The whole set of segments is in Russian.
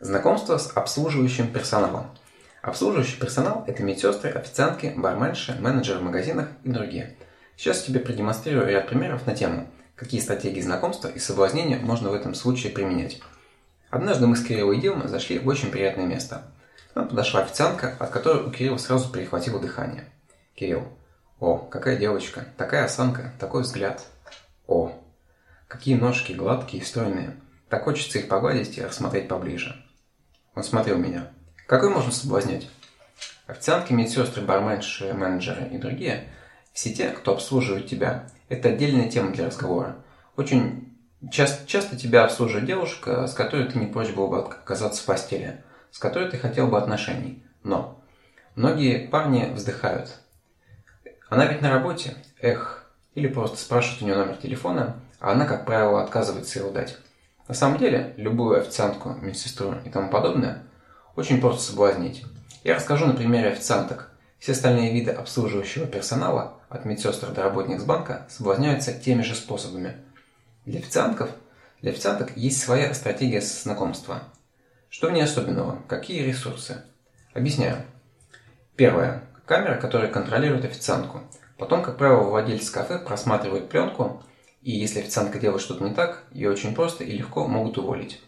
Знакомство с обслуживающим персоналом. Обслуживающий персонал – это медсестры, официантки, барменши, менеджеры в магазинах и другие. Сейчас я тебе продемонстрирую ряд примеров на тему, какие стратегии знакомства и соблазнения можно в этом случае применять. Однажды мы с Кириллом и Дилом зашли в очень приятное место. К нам подошла официантка, от которой у Кирилла сразу перехватило дыхание. Кирилл. О, какая девочка, такая осанка, такой взгляд. О, какие ножки гладкие и стройные. Так хочется их погладить и рассмотреть поближе. Он смотрел меня. Какой можно соблазнять? Официантки, медсестры, барменши, менеджеры и другие – все те, кто обслуживает тебя. Это отдельная тема для разговора. Очень часто, часто тебя обслуживает девушка, с которой ты не прочь был бы оказаться в постели, с которой ты хотел бы отношений. Но многие парни вздыхают. Она ведь на работе, эх, или просто спрашивают у нее номер телефона, а она, как правило, отказывается его дать. На самом деле, любую официантку, медсестру и тому подобное очень просто соблазнить. Я расскажу на примере официанток. Все остальные виды обслуживающего персонала, от медсестр до работников банка, соблазняются теми же способами. Для официантов, для официанток есть своя стратегия знакомства. Что в ней особенного? Какие ресурсы? Объясняю. Первое. Камера, которая контролирует официантку. Потом, как правило, владелец кафе просматривает пленку и если официантка делает что-то не так, ее очень просто и легко могут уволить.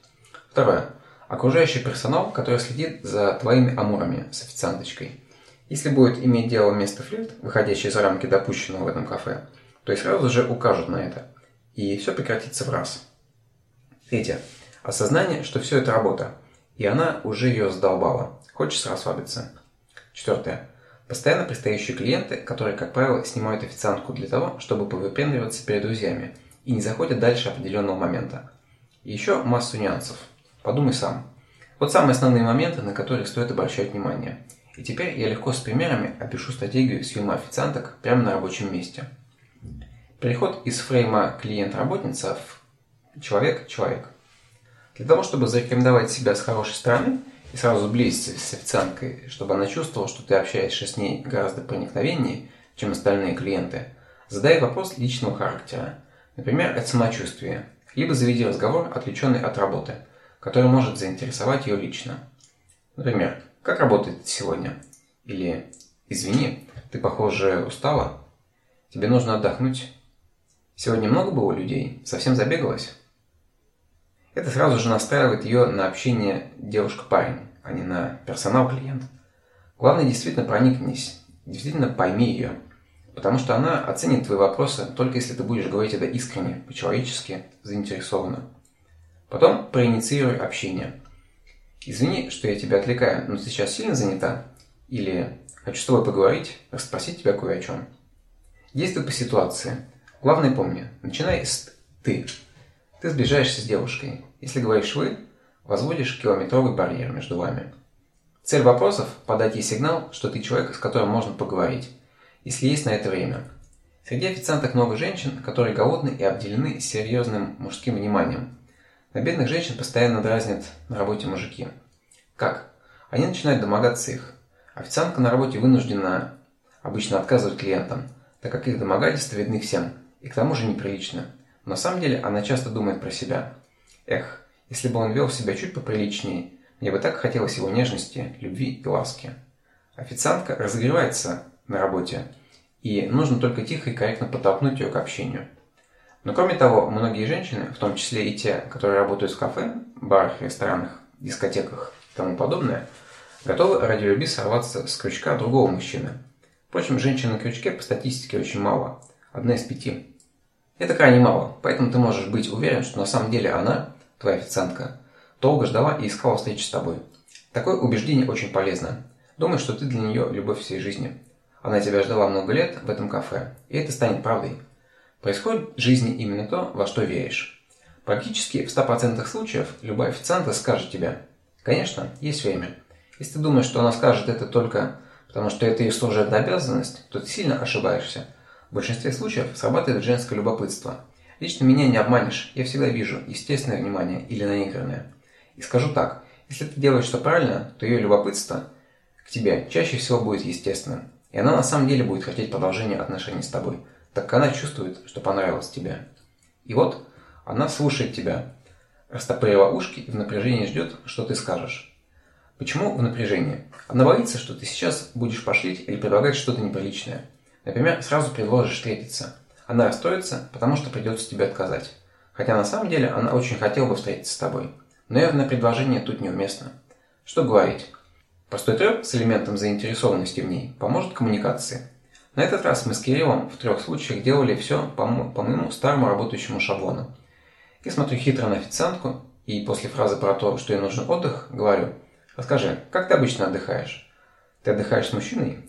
Второе. Окружающий персонал, который следит за твоими амурами с официанточкой. Если будет иметь дело место флирт, выходящий за рамки допущенного в этом кафе, то и сразу же укажут на это. И все прекратится в раз. Третье. Осознание, что все это работа, и она уже ее задолбала. Хочется расслабиться. Четвертое. Постоянно пристающие клиенты, которые, как правило, снимают официантку для того, чтобы повыпендриваться перед друзьями и не заходят дальше определенного момента. И еще массу нюансов. Подумай сам. Вот самые основные моменты, на которые стоит обращать внимание. И теперь я легко с примерами опишу стратегию съема официанток прямо на рабочем месте. Переход из фрейма клиент-работница в человек-человек. Для того, чтобы зарекомендовать себя с хорошей стороны – и сразу сблизиться с официанткой, чтобы она чувствовала, что ты общаешься с ней гораздо проникновеннее, чем остальные клиенты, задай вопрос личного характера. Например, от самочувствия. Либо заведи разговор, отвлеченный от работы, который может заинтересовать ее лично. Например, как работает сегодня? Или извини, ты, похоже, устала? Тебе нужно отдохнуть. Сегодня много было людей? Совсем забегалась? Это сразу же настраивает ее на общение девушка-парень, а не на персонал-клиент. Главное, действительно проникнись, действительно пойми ее, потому что она оценит твои вопросы только если ты будешь говорить это искренне, по-человечески, заинтересованно. Потом проинициируй общение. Извини, что я тебя отвлекаю, но ты сейчас сильно занята? Или хочу с тобой поговорить, расспросить тебя кое о чем? Действуй по ситуации. Главное помни, начинай с «ты». Ты сближаешься с девушкой. Если говоришь «вы», возводишь километровый барьер между вами. Цель вопросов – подать ей сигнал, что ты человек, с которым можно поговорить, если есть на это время. Среди официанток много женщин, которые голодны и обделены серьезным мужским вниманием. На бедных женщин постоянно дразнят на работе мужики. Как? Они начинают домогаться их. Официантка на работе вынуждена обычно отказывать клиентам, так как их домогательства видны всем, и к тому же неприлично – на самом деле она часто думает про себя. Эх, если бы он вел себя чуть поприличнее, мне бы так хотелось его нежности, любви и ласки. Официантка разогревается на работе, и нужно только тихо и корректно подтолкнуть ее к общению. Но кроме того, многие женщины, в том числе и те, которые работают в кафе, барах, ресторанах, дискотеках и тому подобное, готовы ради любви сорваться с крючка другого мужчины. Впрочем, женщин на крючке по статистике очень мало, одна из пяти – это крайне мало, поэтому ты можешь быть уверен, что на самом деле она, твоя официантка, долго ждала и искала встречи с тобой. Такое убеждение очень полезно. Думай, что ты для нее любовь всей жизни. Она тебя ждала много лет в этом кафе, и это станет правдой. Происходит в жизни именно то, во что веришь. Практически в 100% случаев любая официантка скажет тебе «Конечно, есть время». Если ты думаешь, что она скажет это только потому, что это ее служебная обязанность, то ты сильно ошибаешься – в большинстве случаев срабатывает женское любопытство. Лично меня не обманешь, я всегда вижу естественное внимание или наигранное. И скажу так, если ты делаешь что правильно, то ее любопытство к тебе чаще всего будет естественным. И она на самом деле будет хотеть продолжения отношений с тобой, так как она чувствует, что понравилось тебе. И вот она слушает тебя, растопырила ушки и в напряжении ждет, что ты скажешь. Почему в напряжении? Она боится, что ты сейчас будешь пошлить или предлагать что-то неприличное. Например, сразу предложишь встретиться. Она расстроится, потому что придется тебе отказать. Хотя на самом деле она очень хотела бы встретиться с тобой. Но явное предложение тут неуместно. Что говорить? Простой трек с элементом заинтересованности в ней поможет коммуникации. На этот раз мы с Кириллом в трех случаях делали все по, по моему старому работающему шаблону. Я смотрю хитро на официантку и после фразы про то, что ей нужен отдых, говорю, расскажи, как ты обычно отдыхаешь? Ты отдыхаешь с мужчиной?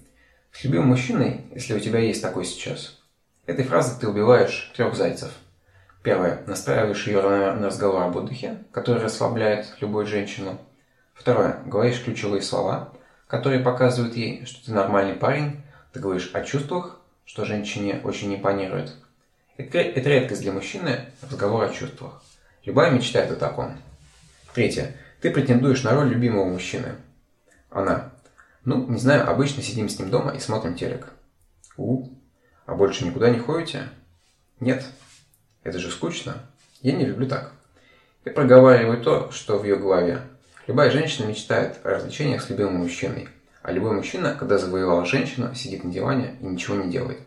С любимым мужчиной, если у тебя есть такой сейчас. Этой фразой ты убиваешь трех зайцев. Первое. Настраиваешь ее на разговор об отдыхе, который расслабляет любую женщину. Второе. Говоришь ключевые слова, которые показывают ей, что ты нормальный парень. Ты говоришь о чувствах, что женщине очень импонирует. Это, это редкость для мужчины разговор о чувствах. Любая мечтает о таком. Третье. Ты претендуешь на роль любимого мужчины. Она. Ну, не знаю, обычно сидим с ним дома и смотрим телек. У, а больше никуда не ходите? Нет. Это же скучно. Я не люблю так. Я проговариваю то, что в ее голове. Любая женщина мечтает о развлечениях с любимым мужчиной. А любой мужчина, когда завоевал женщину, сидит на диване и ничего не делает.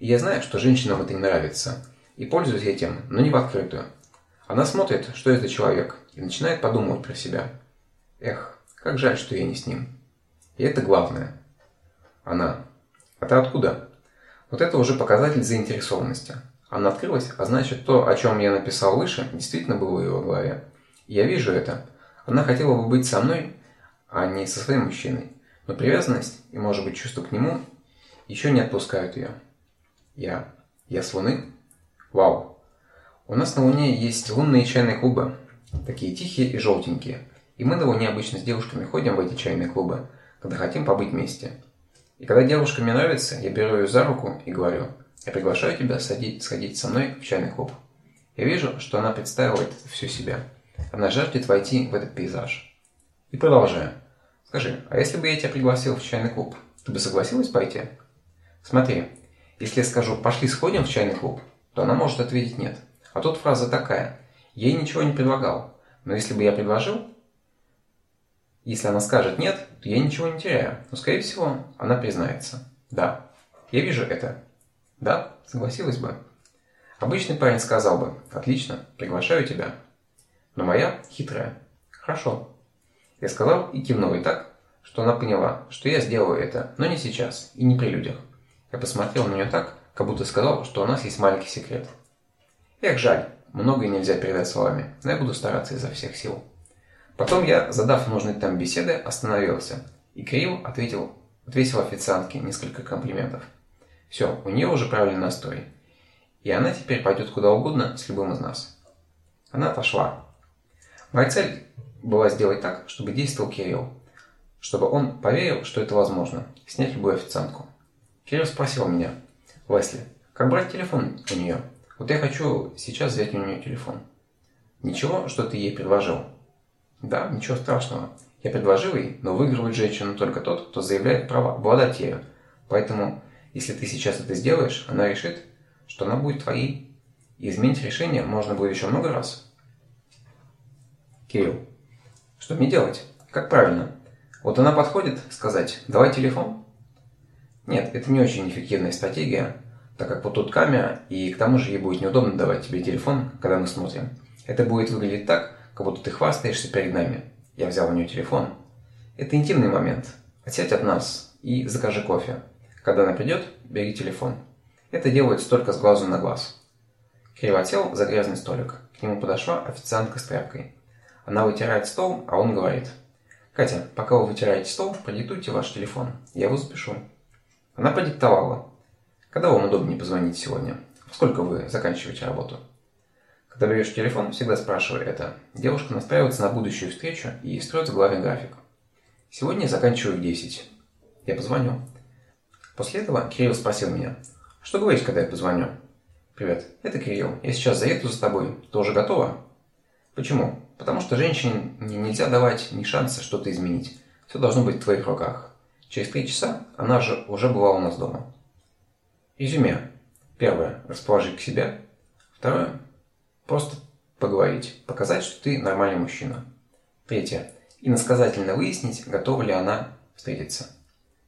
И я знаю, что женщинам это не нравится. И пользуюсь этим, но не в открытую. Она смотрит, что это человек, и начинает подумывать про себя. Эх, как жаль, что я не с ним. И это главное. Она. А ты откуда? Вот это уже показатель заинтересованности. Она открылась, а значит то, о чем я написал выше, действительно было в его голове. Я вижу это. Она хотела бы быть со мной, а не со своим мужчиной. Но привязанность и, может быть, чувство к нему еще не отпускают ее. Я. Я с Луны? Вау. У нас на Луне есть лунные чайные клубы. Такие тихие и желтенькие. И мы на Луне обычно с девушками ходим в эти чайные клубы, когда хотим побыть вместе. И когда девушка мне нравится, я беру ее за руку и говорю, я приглашаю тебя сходить, сходить со мной в чайный клуб. Я вижу, что она представляет всю себя. Она жаждет войти в этот пейзаж. И продолжаю. Скажи, а если бы я тебя пригласил в чайный клуб, ты бы согласилась пойти? Смотри, если я скажу «пошли сходим в чайный клуб», то она может ответить «нет». А тут фраза такая «я ей ничего не предлагал». Но если бы я предложил, если она скажет «нет», то я ничего не теряю. Но, скорее всего, она признается. Да, я вижу это. Да, согласилась бы. Обычный парень сказал бы «Отлично, приглашаю тебя». Но моя хитрая. Хорошо. Я сказал и кивнул и так, что она поняла, что я сделаю это, но не сейчас и не при людях. Я посмотрел на нее так, как будто сказал, что у нас есть маленький секрет. Эх, жаль, многое нельзя передать словами, но я буду стараться изо всех сил. Потом я, задав нужный темп беседы, остановился, и Кирилл ответил, ответил официантке несколько комплиментов. Все, у нее уже правильный настрой. И она теперь пойдет куда угодно с любым из нас. Она отошла. Моя цель была сделать так, чтобы действовал Кирилл. Чтобы он поверил, что это возможно. Снять любую официантку. Кирилл спросил меня. Лесли, как брать телефон у нее? Вот я хочу сейчас взять у нее телефон. Ничего, что ты ей предложил? Да, ничего страшного. Я предложил ей, но выигрывает женщину только тот, кто заявляет право обладать ею. Поэтому, если ты сейчас это сделаешь, она решит, что она будет твоей. И изменить решение можно будет еще много раз. Кирилл. Что мне делать? Как правильно? Вот она подходит сказать «давай телефон». Нет, это не очень эффективная стратегия, так как вот тут камера, и к тому же ей будет неудобно давать тебе телефон, когда мы смотрим. Это будет выглядеть так, как будто ты хвастаешься перед нами. Я взял у нее телефон. Это интимный момент. Отсядь от нас и закажи кофе. Когда она придет, бери телефон. Это делается только с глазу на глаз. Криво сел за грязный столик. К нему подошла официантка с тряпкой. Она вытирает стол, а он говорит. «Катя, пока вы вытираете стол, продиктуйте ваш телефон. Я его запишу». Она продиктовала. «Когда вам удобнее позвонить сегодня? Во сколько вы заканчиваете работу?» Когда берешь телефон, всегда спрашивай это. Девушка настраивается на будущую встречу и строит в голове график. Сегодня я заканчиваю в 10. Я позвоню. После этого Кирилл спросил меня, что говорить, когда я позвоню? Привет, это Кирилл. Я сейчас заеду за тобой. Ты уже готова? Почему? Потому что женщине нельзя давать ни шанса что-то изменить. Все должно быть в твоих руках. Через три часа она же уже была у нас дома. Резюме. Первое. Расположи к себе. Второе. Просто поговорить, показать, что ты нормальный мужчина. Третье. Иносказательно выяснить, готова ли она встретиться.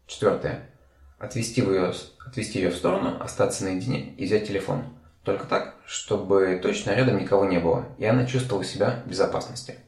Четвертое. Отвести ее, отвести ее в сторону, остаться наедине и взять телефон. Только так, чтобы точно рядом никого не было, и она чувствовала себя в безопасности.